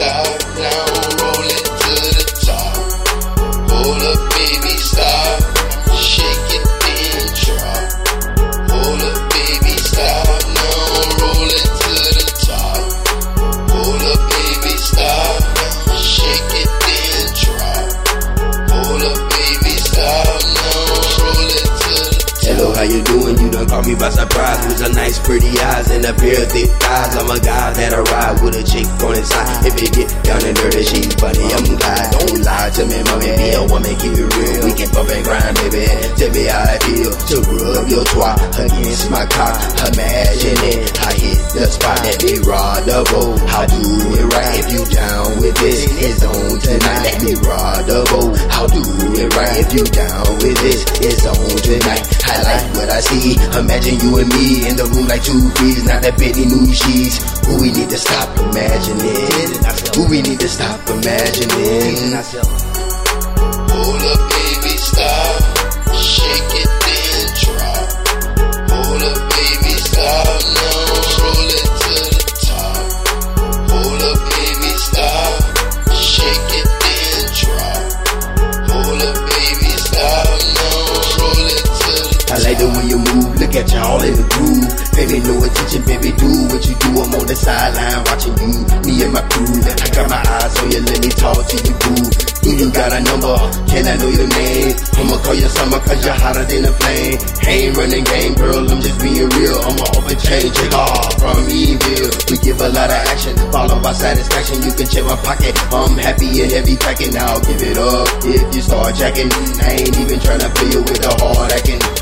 stop. How you doing? You done caught me by surprise with a nice pretty eyes and a pair of thick thighs. I'm a guy that ride with a chick on his side. If it get down and dirty, she's funny. I'm glad. Don't lie to me, mommy. Be a woman, keep it real. Can bump and grind, baby. Tell me how I feel to rub your twat against my cock. Imagine it. I hit the spot. Ride the boat. I'll do it right if you down with this. It's on tonight. Let me boat. I'll do it right if you down with this. It's on tonight. I like what I see. Imagine you and me in the room like two peas. Not that Betty new sheets. Who we need to stop imagining? Who we need to stop imagining? Hold up, baby, Shake it, I like the way you move, look at y'all in the groove. Baby, no attention, baby, do what you do. I'm on the sideline watching you, me and my crew. I let me talk to you, boo. Do you got a number? Can I know your name? I'ma call you summer cause you're hotter than a flame. Ain't running game, girl, I'm just being real. I'ma open chain, check off ah, from evil. We give a lot of action, followed by satisfaction. You can check my pocket. I'm happy and heavy packing. Now give it up if you start jacking. I ain't even trying to play you with the hard acting.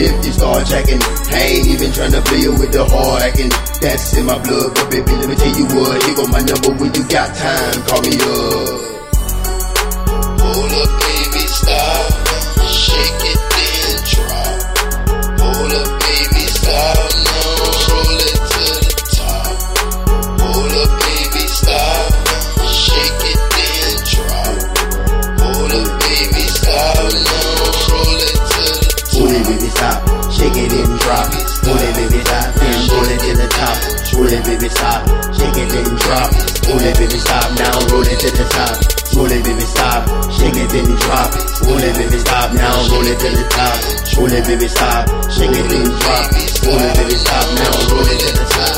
I'll give it up if you start checking. I ain't even trying to play with the hard acting. That's in my blood, but baby, let me tell you what. Here go my number when you got time. Call me up. Pull it, baby, stop. Shake it and drop. Pull it, baby, stop. Now roll it to the top. Pull it, baby, stop. Shake it then drop. Pull it, baby, stop. Now roll it to the top. Pull it, baby, stop. Shake it then drop. Pull it, baby, stop. Now roll it to the top.